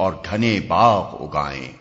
اور گھنے باغ اگائیں۔